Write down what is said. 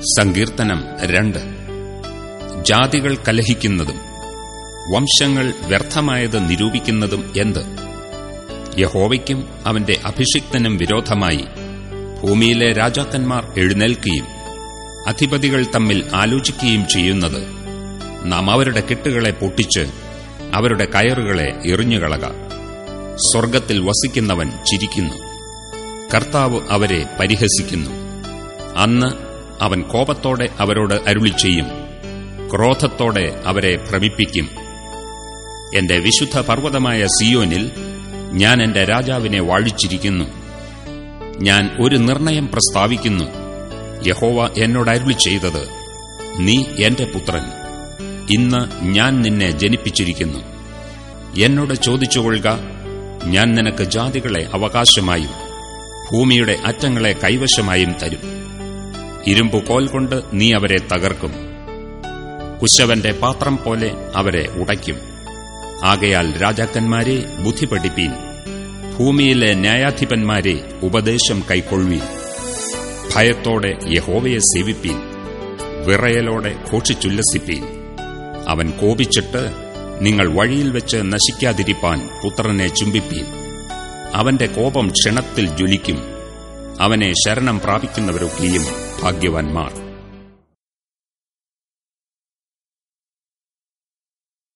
സങ്കീർത്തനം രണ്ട്. ജാതികൾ കലഹിക്കുന്നതും വംശങ്ങൾ വ്യർത്ഥമായത് നിരൂപിക്കുന്നതും എന്ത്? യഹോവയ്ക്കും അവന്റെ അഭിഷിക്തനും വിരോധമായി ഭൂമിയിലെ രാജാക്കന്മാർ എഴുന്നേൽക്കുകയും അധിപതികൾ തമ്മിൽ ആലോചിക്കുകയും ചെയ്യുന്നത് നാം അവരുടെ കെട്ടുകളെ പൊട്ടിച്ച് അവരുടെ കയറുകളെ എറിഞ്ഞുകളക. സ്വർഗത്തിൽ വസിക്കുന്നവൻ ചിരിക്കുന്നു. കർത്താവ് അവരെ പരിഹസിക്കുന്നു. അന്ന് അവൻ കോപത്തോടെ അവരോട് അരുളി ചെയ്യും ക്രോധത്തോടെ അവരെ ഭ്രമിപ്പിക്കും. എന്റെ വിശുദ്ധ പർവതമായ സിയോനിൽ ഞാൻ എന്റെ രാജാവിനെ വാഴിച്ചിരിക്കുന്നു. ഞാൻ ഒരു നിർണയം പ്രസ്താവിക്കുന്നു. യഹോവ എന്നോട് അരുളി ചെയ്തത് നീ എന്റെ പുത്രൻ. ഇന്ന് ഞാൻ നിന്നെ ജനിപ്പിച്ചിരിക്കുന്നു. എന്നോട് ചോദിച്ചുകൊള്ളുക ഞാൻ നിനക്ക് ജാതികളെ അവകാശമായും ഭൂമിയുടെ അറ്റങ്ങളെ കൈവശമായും തരും. ഇരുമ്പു കോൽ കൊണ്ട് നീ അവരെ തകർക്കും. കുശവന്റെ പാത്രം പോലെ അവരെ ഉടയ്ക്കും. ആകയാൽ രാജാക്കന്മാരെ ബുദ്ധി പഠിപ്പീൻ ഭൂമിയിലെ ന്യായാധിപന്മാരെ ഉപദേശം കൈക്കൊള്ളുവീൻ. ഭയത്തോടെ യഹോവയെ സേവിപ്പീൻ. വിറയലോടെ ഘോഷിച്ചുല്ലസിപ്പീൻ. അവൻ കോപിച്ചിട്ട് നിങ്ങൾ വഴിയിൽ വെച്ച് നശിക്കാതിരിപ്പാൻ പുത്രനെ ചുംബിപ്പീൻ. അവന്റെ കോപം ക്ഷണത്തിൽ ജ്വലിക്കും. അവനെ ശരണം പ്രാപിക്കുന്നവരൊക്കെയും ഭാഗ്യവാന്മാർ.